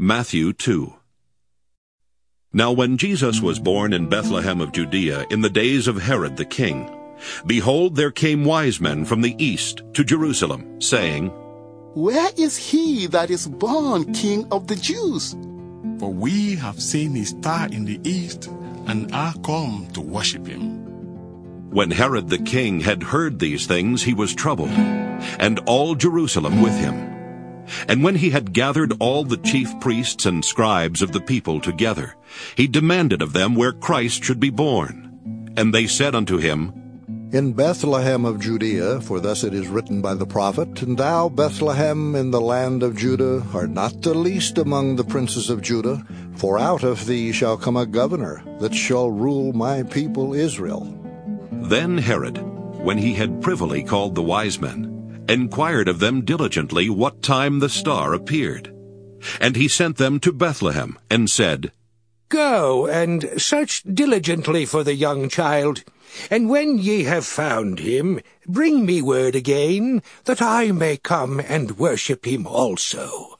Matthew 2 Now when Jesus was born in Bethlehem of Judea in the days of Herod the king, behold, there came wise men from the east to Jerusalem, saying, Where is he that is born King of the Jews? For we have seen his star in the east and are come to worship him. When Herod the king had heard these things, he was troubled, and all Jerusalem with him. And when he had gathered all the chief priests and scribes of the people together, he demanded of them where Christ should be born. And they said unto him, In Bethlehem of Judea, for thus it is written by the prophet, And thou, Bethlehem, in the land of Judah, art not the least among the princes of Judah, for out of thee shall come a governor that shall rule my people Israel. Then Herod, when he had privily called the wise men, inquired of them diligently what time the star appeared. And he sent them to Bethlehem, and said, Go and search diligently for the young child, and when ye have found him, bring me word again, that I may come and worship him also.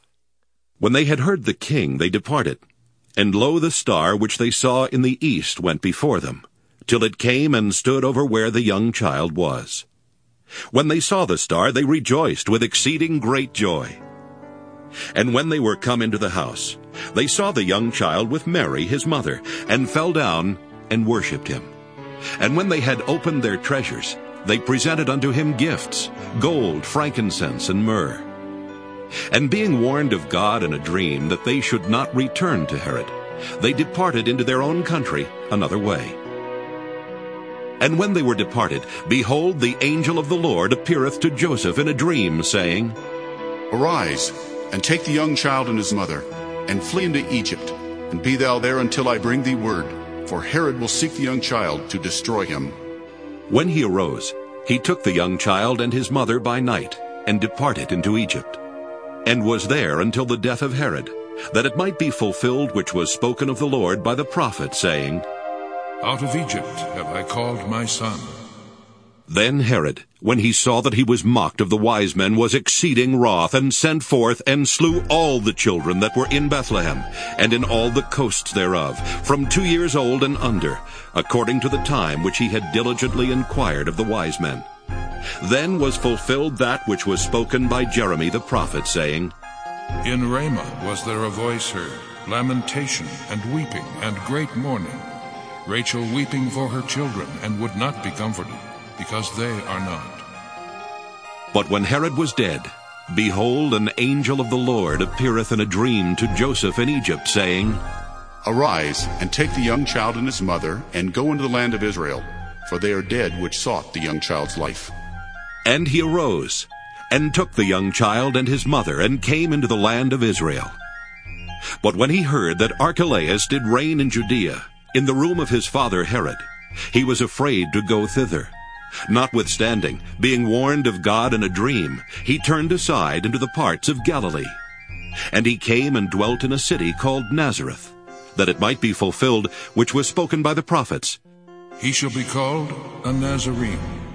When they had heard the king, they departed. And lo, the star which they saw in the east went before them, till it came and stood over where the young child was. When they saw the star, they rejoiced with exceeding great joy. And when they were come into the house, they saw the young child with Mary his mother, and fell down and worshipped him. And when they had opened their treasures, they presented unto him gifts, gold, frankincense, and myrrh. And being warned of God in a dream that they should not return to Herod, they departed into their own country another way. And when they were departed, behold, the angel of the Lord appeareth to Joseph in a dream, saying, Arise, and take the young child and his mother, and flee into Egypt, and be thou there until I bring thee word, for Herod will seek the young child to destroy him. When he arose, he took the young child and his mother by night, and departed into Egypt, and was there until the death of Herod, that it might be fulfilled which was spoken of the Lord by the prophet, saying, out of Egypt have I called my son. Then Herod, when he saw that he was mocked of the wise men, was exceeding wroth, and sent forth and slew all the children that were in Bethlehem, and in all the coasts thereof, from two years old and under, according to the time which he had diligently inquired of the wise men. Then was fulfilled that which was spoken by Jeremy the prophet, saying, In Ramah was there a voice heard, lamentation, and weeping, and great mourning. Rachel weeping for her children, and would not be comforted, because they are not. But when Herod was dead, behold, an angel of the Lord appeareth in a dream to Joseph in Egypt, saying, Arise, and take the young child and his mother, and go into the land of Israel, for they are dead which sought the young child's life. And he arose, and took the young child and his mother, and came into the land of Israel. But when he heard that Archelaus did reign in Judea, in the room of his father Herod, he was afraid to go thither. Notwithstanding, being warned of God in a dream, he turned aside into the parts of Galilee. And he came and dwelt in a city called Nazareth, that it might be fulfilled which was spoken by the prophets. He shall be called a Nazarene